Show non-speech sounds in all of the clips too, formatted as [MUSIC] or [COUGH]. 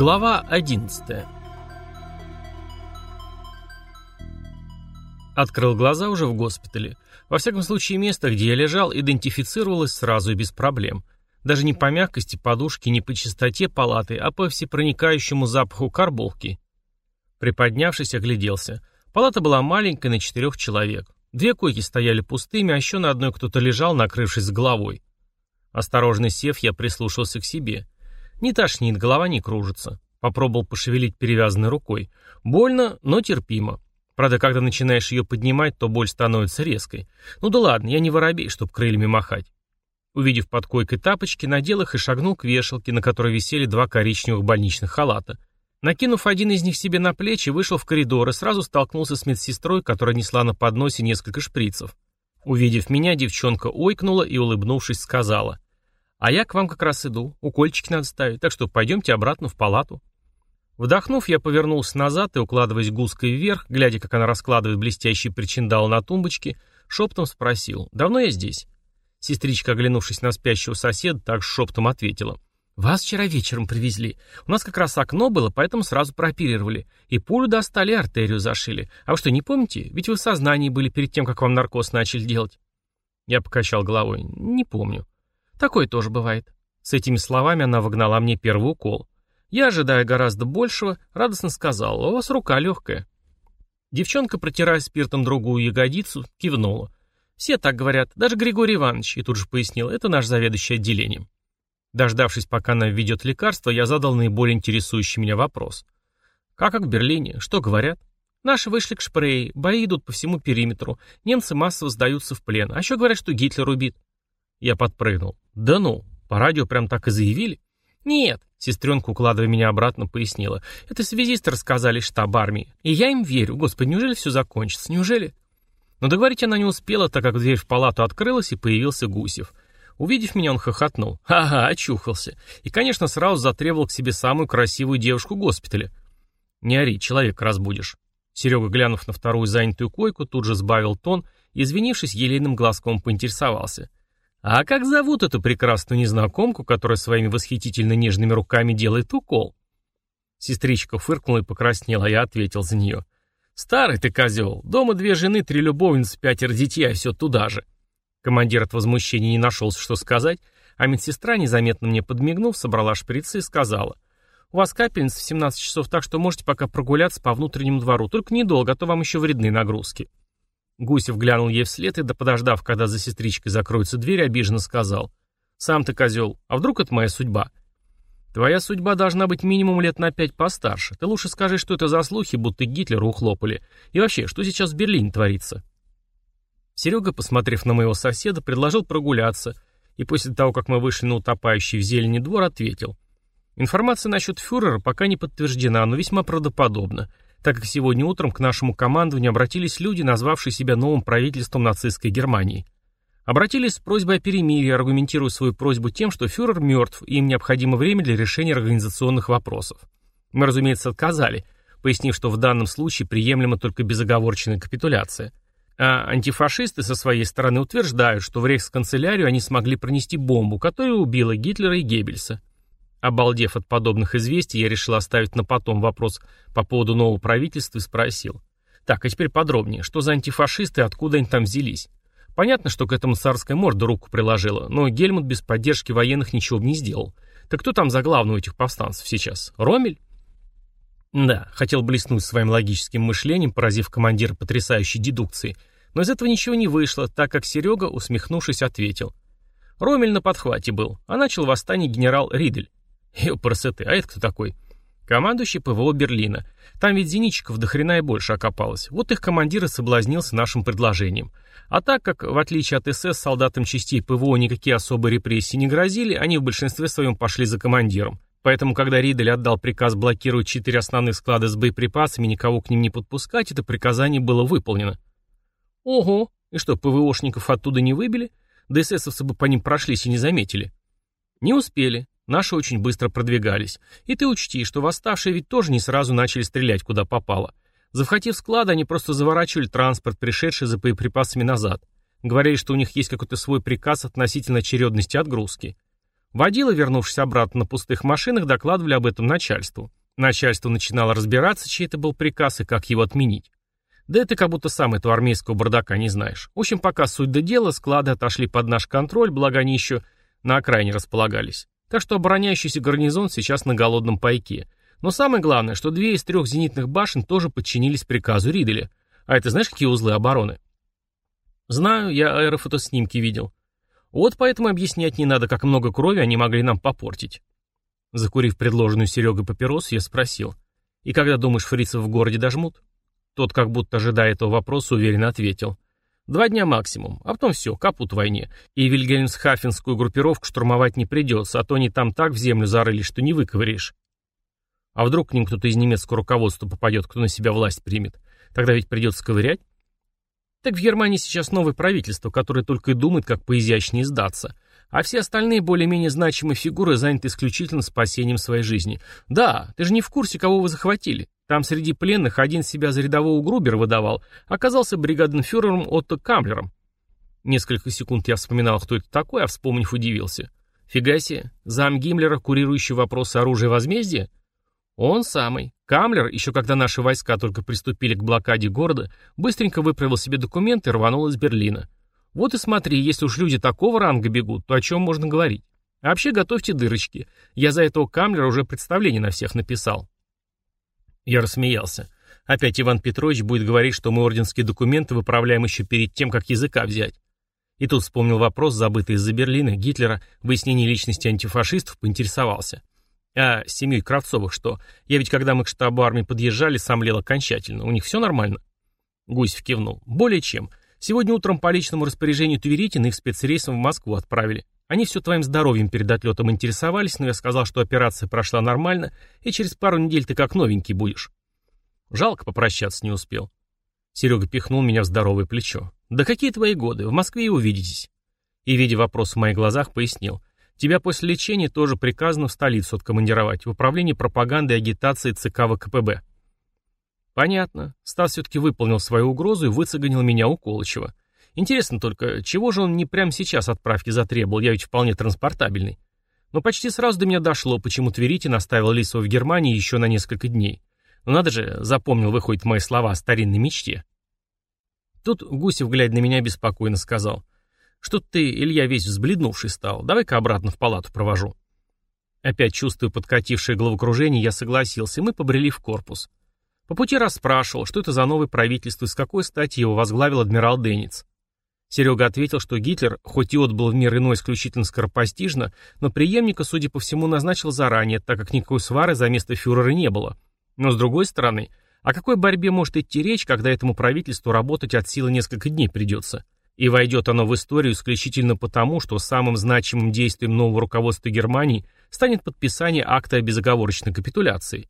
Глава 11 Открыл глаза уже в госпитале. Во всяком случае, место, где я лежал, идентифицировалось сразу и без проблем. Даже не по мягкости подушки, не по чистоте палаты, а по всепроникающему запаху карболки. Приподнявшись, огляделся. Палата была маленькая, на четырех человек. Две койки стояли пустыми, а еще на одной кто-то лежал, накрывшись головой. Осторожно сев, я прислушался к себе. Не тошнит, голова не кружится. Попробовал пошевелить перевязанной рукой. Больно, но терпимо. Правда, когда начинаешь ее поднимать, то боль становится резкой. Ну да ладно, я не воробей, чтоб крыльями махать. Увидев под койкой тапочки, надел их и шагнул к вешалке, на которой висели два коричневых больничных халата. Накинув один из них себе на плечи, вышел в коридор и сразу столкнулся с медсестрой, которая несла на подносе несколько шприцев. Увидев меня, девчонка ойкнула и, улыбнувшись, сказала. «А я к вам как раз иду, укольчики надо ставить, так что пойдемте обратно в палату». Вдохнув, я повернулся назад и, укладываясь гуской вверх, глядя, как она раскладывает блестящий причиндал на тумбочке, шептом спросил, «Давно я здесь?» Сестричка, оглянувшись на спящего соседа, так шептом ответила, «Вас вчера вечером привезли. У нас как раз окно было, поэтому сразу прооперировали. И пулю достали, и артерию зашили. А вы что, не помните? Ведь вы в сознании были перед тем, как вам наркоз начали делать». Я покачал головой. «Не помню». «Такое тоже бывает». С этими словами она вогнала мне первый укол. Я, ожидая гораздо большего, радостно сказал, «У вас рука легкая». Девчонка, протирая спиртом другую ягодицу, кивнула. «Все так говорят, даже Григорий Иванович», и тут же пояснил, «это наш заведующий отделением». Дождавшись, пока она введет лекарство, я задал наиболее интересующий меня вопрос. «Как, как в Берлине? Что говорят?» «Наши вышли к Шпрее, бои идут по всему периметру, немцы массово сдаются в плен, а еще говорят, что Гитлер убит». Я подпрыгнул. «Да ну, по радио прям так и заявили?» «Нет», — сестренка, укладывая меня обратно, пояснила. «Это связисты рассказали штаб армии. И я им верю. Господи, неужели все закончится? Неужели?» Но договорить она не успела, так как дверь в палату открылась, и появился Гусев. Увидев меня, он хохотнул. «Ага, очухался». И, конечно, сразу затребовал к себе самую красивую девушку госпиталя. «Не ори, человек разбудишь». Серега, глянув на вторую занятую койку, тут же сбавил тон и, извинившись, елейным глазком поинтересовался. А как зовут эту прекрасную незнакомку, которая своими восхитительно нежными руками делает укол? Сестричка фыркнула и покраснела, а я ответил за нее. «Старый ты козел, дома две жены, три любовницы, пятеро детей, а все туда же». Командир от возмущения не нашелся, что сказать, а медсестра, незаметно мне подмигнув, собрала шприцы и сказала. «У вас капельница в 17 часов, так что можете пока прогуляться по внутреннему двору, только недолго, а то вам еще вредны нагрузки». Гусев глянул ей вслед и, да подождав, когда за сестричкой закроется дверь, обиженно сказал. «Сам ты козел, а вдруг это моя судьба?» «Твоя судьба должна быть минимум лет на пять постарше. Ты лучше скажи, что это за слухи, будто Гитлера ухлопали. И вообще, что сейчас в Берлине творится?» Серега, посмотрев на моего соседа, предложил прогуляться, и после того, как мы вышли на утопающий в зелени двор, ответил. «Информация насчет фюрера пока не подтверждена, но весьма правдоподобна так как сегодня утром к нашему командованию обратились люди, назвавшие себя новым правительством нацистской Германии. Обратились с просьбой о перемирии, аргументируя свою просьбу тем, что фюрер мертв, и им необходимо время для решения организационных вопросов. Мы, разумеется, отказали, пояснив, что в данном случае приемлема только безоговорочная капитуляция. А антифашисты со своей стороны утверждают, что в рейхсканцелярию они смогли пронести бомбу, которая убила Гитлера и Геббельса. Обалдев от подобных известий, я решил оставить на потом вопрос по поводу нового правительства и спросил. Так, а теперь подробнее, что за антифашисты и откуда они там взялись? Понятно, что к этому царская морда руку приложила, но Гельмут без поддержки военных ничего бы не сделал. Так кто там за главного этих повстанцев сейчас? Ромель? Да, хотел блеснуть своим логическим мышлением, поразив командира потрясающей дедукции, но из этого ничего не вышло, так как Серега, усмехнувшись, ответил. Ромель на подхвате был, а начал восстание генерал Ридель. [LAUGHS] Ёпрсеты, а это кто такой? Командующий ПВО Берлина. Там ведь зенитчиков до хрена и больше окопалось. Вот их командир и соблазнился нашим предложением. А так как, в отличие от СС, солдатам частей ПВО никакие особые репрессии не грозили, они в большинстве своем пошли за командиром. Поэтому, когда Ридель отдал приказ блокировать четыре основных склада с боеприпасами и никого к ним не подпускать, это приказание было выполнено. Ого, и что, ПВОшников оттуда не выбили? Да эсэсовцы бы по ним прошлись и не заметили. Не успели. Наши очень быстро продвигались. И ты учти, что восставшие ведь тоже не сразу начали стрелять куда попало. Захватив склады, они просто заворачивали транспорт, пришедший за боеприпасами назад. Говорили, что у них есть какой-то свой приказ относительно очередности отгрузки. Водила, вернувшись обратно на пустых машинах, докладывали об этом начальству. Начальство начинало разбираться, чей это был приказ и как его отменить. Да это как будто сам этого армейского бардака не знаешь. В общем, пока суть до дела, склады отошли под наш контроль, благо они еще на окраине располагались. Так что обороняющийся гарнизон сейчас на голодном пайке. Но самое главное, что две из трех зенитных башен тоже подчинились приказу Риделя. А это знаешь, какие узлы обороны? Знаю, я аэрофотоснимки видел. Вот поэтому объяснять не надо, как много крови они могли нам попортить. Закурив предложенную Серегой папиросу, я спросил. И когда, думаешь, фрицев в городе дожмут? Тот, как будто ожидая этого вопроса, уверенно ответил. Два дня максимум, а потом все, капут в войне. И Вильгельмсхафенскую группировку штурмовать не придется, а то они там так в землю зарыли, что не выковыряешь. А вдруг к ним кто-то из немецкого руководства попадет, кто на себя власть примет? Тогда ведь придется ковырять? Так в Германии сейчас новое правительство, которое только и думает, как поизящнее сдаться. А все остальные более-менее значимые фигуры заняты исключительно спасением своей жизни. Да, ты же не в курсе, кого вы захватили. Там среди пленных один себя за рядового Грубера выдавал, оказался бригаденфюрером Отто Камлером. Несколько секунд я вспоминал, кто это такой, а вспомнив, удивился. Фига себе, зам Гиммлера, курирующий вопросы оружия возмездия? Он самый. Камлер, еще когда наши войска только приступили к блокаде города, быстренько выправил себе документы и рванул из Берлина. Вот и смотри, если уж люди такого ранга бегут, то о чем можно говорить? А вообще готовьте дырочки. Я за этого Камлера уже представление на всех написал. Я рассмеялся. Опять Иван Петрович будет говорить, что мы орденские документы выправляем еще перед тем, как языка взять. И тут вспомнил вопрос, забытый из-за Берлина, Гитлера, выяснение личности антифашистов, поинтересовался. А с семьей Кравцовых что? Я ведь, когда мы к штабу армии подъезжали, сомлел окончательно. У них все нормально?» Гусев кивнул. «Более чем. Сегодня утром по личному распоряжению Тверитина их спецрейсом в Москву отправили. Они все твоим здоровьем перед отлетом интересовались, но я сказал, что операция прошла нормально, и через пару недель ты как новенький будешь. Жалко попрощаться не успел. Серега пихнул меня в здоровое плечо. «Да какие твои годы? В Москве и увидитесь». И, видя вопрос в моих глазах, пояснил. Тебя после лечения тоже приказано в столицу откомандировать, в управление пропаганды и агитации ЦК ВКПБ. Понятно. Стас все-таки выполнил свою угрозу и выцеганил меня у Колычева. Интересно только, чего же он не прямо сейчас отправки затребовал, я ведь вполне транспортабельный. Но почти сразу до меня дошло, почему Тверитин оставил Лисова в Германии еще на несколько дней. Но надо же, запомнил, выходит, мои слова о старинной мечте. Тут Гусев, глядя на меня, беспокойно сказал — что ты, Илья, весь взбледнувший стал. Давай-ка обратно в палату провожу. Опять чувствуя подкатившее головокружение, я согласился, и мы побрели в корпус. По пути расспрашивал, что это за новое правительство и с какой стати его возглавил адмирал Денниц. Серега ответил, что Гитлер, хоть и отбыл в мир иной исключительно скоропостижно, но преемника, судя по всему, назначил заранее, так как никакой свары за место фюрера не было. Но с другой стороны, о какой борьбе может идти речь, когда этому правительству работать от силы несколько дней придется? И войдет оно в историю исключительно потому, что самым значимым действием нового руководства Германии станет подписание акта о безоговорочной капитуляции.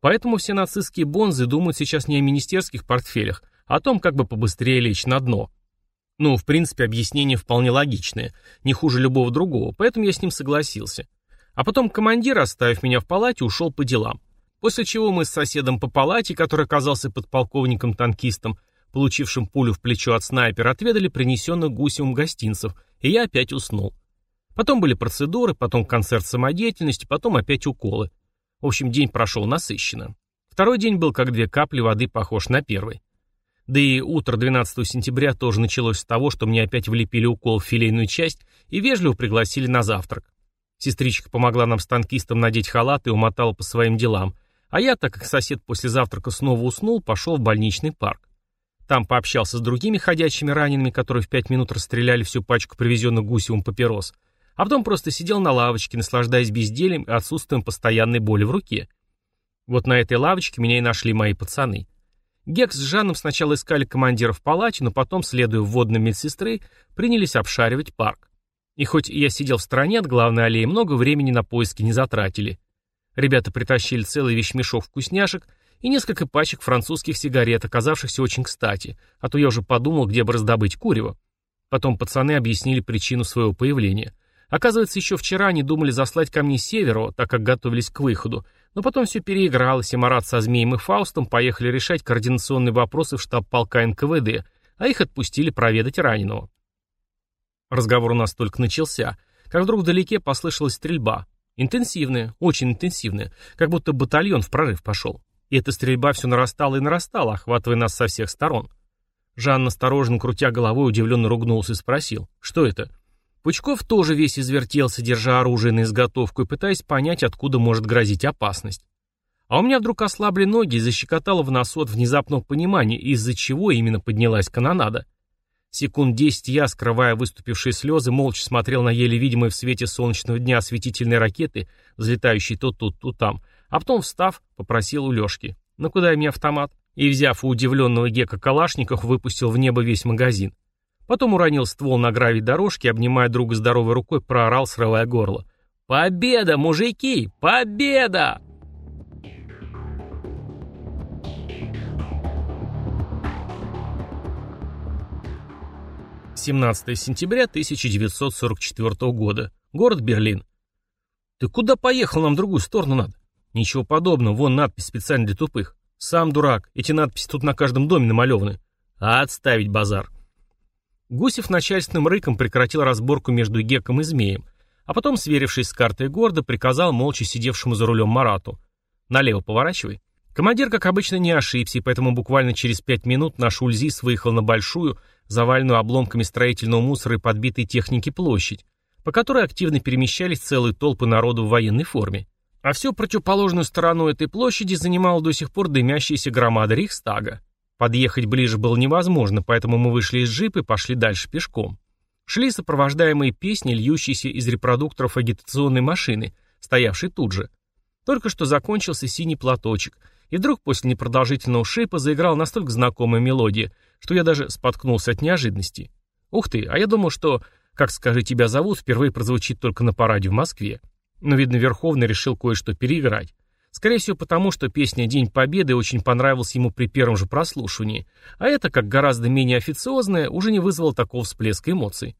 Поэтому все нацистские бонзы думают сейчас не о министерских портфелях, а о том, как бы побыстрее лечь на дно. Ну, в принципе, объяснение вполне логичное, не хуже любого другого, поэтому я с ним согласился. А потом командир, оставив меня в палате, ушел по делам. После чего мы с соседом по палате, который оказался подполковником-танкистом, получившим пулю в плечо от снайпера, отведали принесенных гусевым гостинцев, и я опять уснул. Потом были процедуры, потом концерт самодеятельности, потом опять уколы. В общем, день прошел насыщенно. Второй день был, как две капли воды, похож на первый. Да и утро 12 сентября тоже началось с того, что мне опять влепили укол в филейную часть и вежливо пригласили на завтрак. Сестричка помогла нам с танкистом надеть халат и умотала по своим делам, а я, так как сосед после завтрака снова уснул, пошел в больничный парк. Там пообщался с другими ходячими ранеными, которые в пять минут расстреляли всю пачку привезенных гусевым папирос, а потом просто сидел на лавочке, наслаждаясь бездельем и отсутствием постоянной боли в руке. Вот на этой лавочке меня и нашли мои пацаны. Гекс с Жаном сначала искали командира в палате, но потом, следуя вводным медсестры, принялись обшаривать парк. И хоть я сидел в стороне от главной аллеи, много времени на поиски не затратили. Ребята притащили целый вещмешок вкусняшек, и несколько пачек французских сигарет, оказавшихся очень кстати, а то я уже подумал, где бы раздобыть курево. Потом пацаны объяснили причину своего появления. Оказывается, еще вчера они думали заслать ко мне северу, так как готовились к выходу, но потом все переигралось, и Марат со Змеем и Фаустом поехали решать координационные вопросы в штаб полка НКВД, а их отпустили проведать раненого. Разговор у нас только начался, как вдруг вдалеке послышалась стрельба. Интенсивная, очень интенсивная, как будто батальон в прорыв пошел. И эта стрельба все нарастала и нарастала, охватывая нас со всех сторон. Жан, осторожно крутя головой, удивленно ругнулся и спросил, что это? Пучков тоже весь извертелся, держа оружие на изготовку и пытаясь понять, откуда может грозить опасность. А у меня вдруг ослабли ноги и защекотало в носу от внезапного понимания, из-за чего именно поднялась канонада. Секунд десять я, скрывая выступившие слезы, молча смотрел на еле видимые в свете солнечного дня осветительные ракеты, взлетающие то тут, то там, а потом, встав, попросил у Лешки. «Ну куда мне автомат?» И, взяв у удивленного Гека Калашников, выпустил в небо весь магазин. Потом уронил ствол на гравий дорожки, обнимая друга здоровой рукой, проорал, срывая горло. «Победа, мужики! Победа!» 17 сентября 1944 года. Город Берлин. «Ты куда поехал? Нам в другую сторону надо». «Ничего подобного, вон надпись специально для тупых». «Сам дурак, эти надписи тут на каждом доме намалеваны». «А отставить базар». Гусев начальственным рыком прекратил разборку между Геком и Змеем, а потом, сверившись с картой города, приказал молча сидевшему за рулем Марату. «Налево поворачивай». Командир, как обычно, не ошибся, и поэтому буквально через пять минут наш Ульзис выехал на большую, заваленную обломками строительного мусора и подбитой техники площадь, по которой активно перемещались целые толпы народу в военной форме. А всю противоположную сторону этой площади занимала до сих пор дымящаяся громада Рейхстага. Подъехать ближе было невозможно, поэтому мы вышли из джипа и пошли дальше пешком. Шли сопровождаемые песни, льющиеся из репродукторов агитационной машины, стоявшей тут же. Только что закончился синий платочек – и вдруг после непродолжительного шейпа заиграла настолько знакомая мелодия, что я даже споткнулся от неожиданности. Ух ты, а я думал, что «Как скажи тебя зовут» впервые прозвучит только на параде в Москве. Но, видно, Верховный решил кое-что переиграть. Скорее всего, потому что песня «День Победы» очень понравилась ему при первом же прослушивании, а это, как гораздо менее официозное, уже не вызвало такого всплеска эмоций.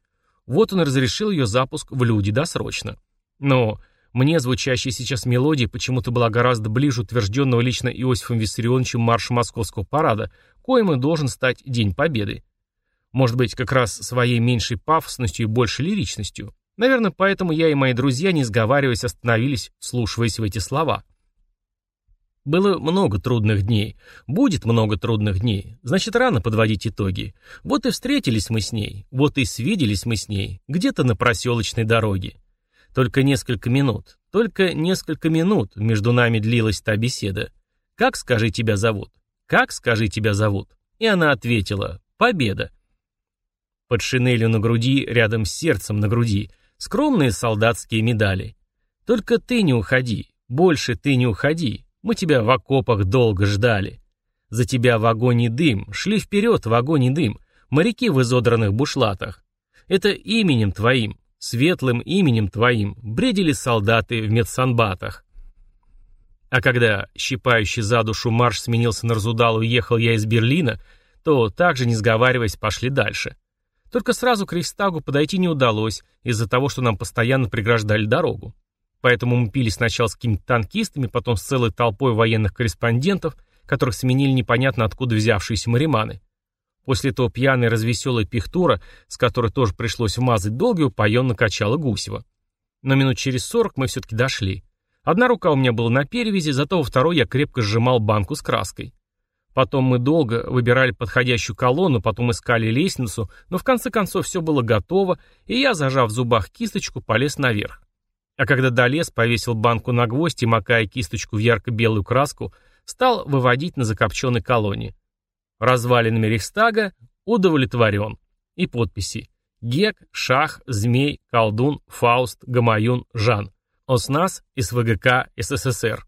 Вот он разрешил ее запуск в люди досрочно. Но мне звучащая сейчас мелодия почему-то была гораздо ближе утвержденного лично Иосифом Виссарионовичем марша Московского парада, коим и должен стать День Победы. Может быть, как раз своей меньшей пафосностью и большей лиричностью. Наверное, поэтому я и мои друзья, не сговариваясь, остановились, слушаясь в эти слова. Было много трудных дней. Будет много трудных дней. Значит, рано подводить итоги. Вот и встретились мы с ней. Вот и свиделись мы с ней. Где-то на проселочной дороге. Только несколько минут, только несколько минут между нами длилась та беседа. «Как, скажи, тебя зовут? Как, скажи, тебя зовут?» И она ответила «Победа». Под шинелью на груди, рядом с сердцем на груди, скромные солдатские медали. «Только ты не уходи, больше ты не уходи, мы тебя в окопах долго ждали. За тебя в огонь и дым, шли вперед в огонь и дым, моряки в изодранных бушлатах. Это именем твоим, Светлым именем твоим бредили солдаты в медсанбатах. А когда щипающий за душу марш сменился на Разудал и уехал я из Берлина, то также, не сговариваясь, пошли дальше. Только сразу к Рейхстагу подойти не удалось, из-за того, что нам постоянно преграждали дорогу. Поэтому мы пили сначала с какими-то танкистами, потом с целой толпой военных корреспондентов, которых сменили непонятно откуда взявшиеся мариманы. После того пьяная развеселая пихтура, с которой тоже пришлось вмазать долго, упоенно качала Гусева. Но минут через сорок мы все-таки дошли. Одна рука у меня была на перевязи, зато во второй я крепко сжимал банку с краской. Потом мы долго выбирали подходящую колонну, потом искали лестницу, но в конце концов все было готово, и я, зажав в зубах кисточку, полез наверх. А когда долез, повесил банку на гвоздь и, макая кисточку в ярко-белую краску, стал выводить на закопченной колонне. Развалинами Рейхстага удовлетворен. И подписи. Гек, Шах, Змей, Колдун, Фауст, Гамаюн, Жан. ОСНАС, СВГК, СССР.